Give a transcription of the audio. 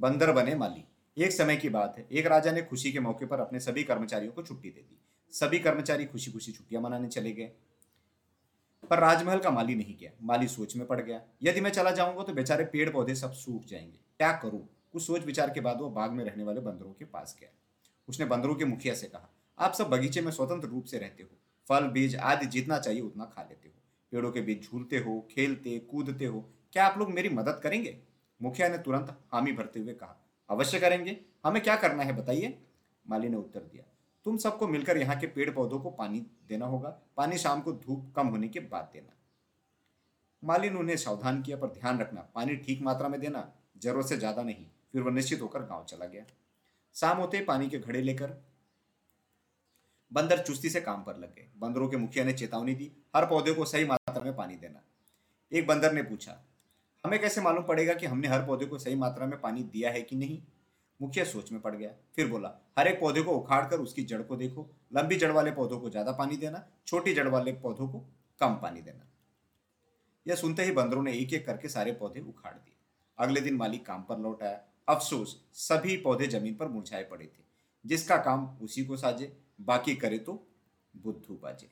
बंदर बने माली। एक समय की बात है। एक राजा ने खुशी के मौके पर अपने सभी कर्मचारियों को छुट्टी दे दी। सभी कर्मचारी खुशी खुशी छुट्टियाँ मनाने चले गए। पर राजमहल का माली नहीं गया। माली सोच में पड़ गया। यदि मैं चला जाऊँगा तो बेचारे पेड़ पौधे सब सूख जाएँगे। क्या करूँ? कुछ सोच विचार के बाद वो बाग में रहने वाले बंदरों के पास गया। उसने बंदरों के मुखिया से कहा, आप सब बगीचे में स्वतंत्र रूप से रहते हो। फल, बीज, आदि जितना चाहिए उतना खा लेते हो। पेड़ों के बीच झूलते हो, खेलते, कूदते हो। क्या आप लोग मेरी मदद करेंगे? मुखिया ने तुरंत हामी भरते हुए कहा, अवश्य करेंगे। हमें क्या करना है बताइए? माली ने उत्तर दिया, तुम सबको मिलकर यहाँ के पेड़ पौधों को पानी देना होगा। पानी शाम को धूप कम होने के बाद देना। माली ने उन्हें सावधान किया पर ध्यान रखना, पानी ठीक मात्रा में देना, ज़रूरत से ज़्यादा नहीं। फिर वह निश्चित होकर गाँव चला गया। शाम होते पानी के घड़े लेकर बंदर चुस्ती से काम पर लग गए। बंदरों के मुखिया ने चेतावनी दी, हर पौधे को सही मात्रा में पानी देना। एक बंदर ने पूछा हमें कैसे मालूम पड़ेगा कि हमने हर पौधे को सही मात्रा में पानी दिया है कि नहीं? मुखिया सोच में पड़ गया। फिर बोला, हर एक पौधे को उखाड़ कर उसकी जड़ को देखो। लंबी जड़ वाले पौधों को ज़्यादा पानी देना, छोटी जड़ वाले पौधों को कम पानी देना। यह सुनते ही बंदरों ने एक एक करके सारे पौधे उखाड़ दिए। अगले दिन मालिक काम पर लौट आया। अफसोस, सभी पौधे ज़मीन पर मुरझाए पड़े थे। जिसका काम उसी को साजे, बाकी करे तो बुद्धू बाजे।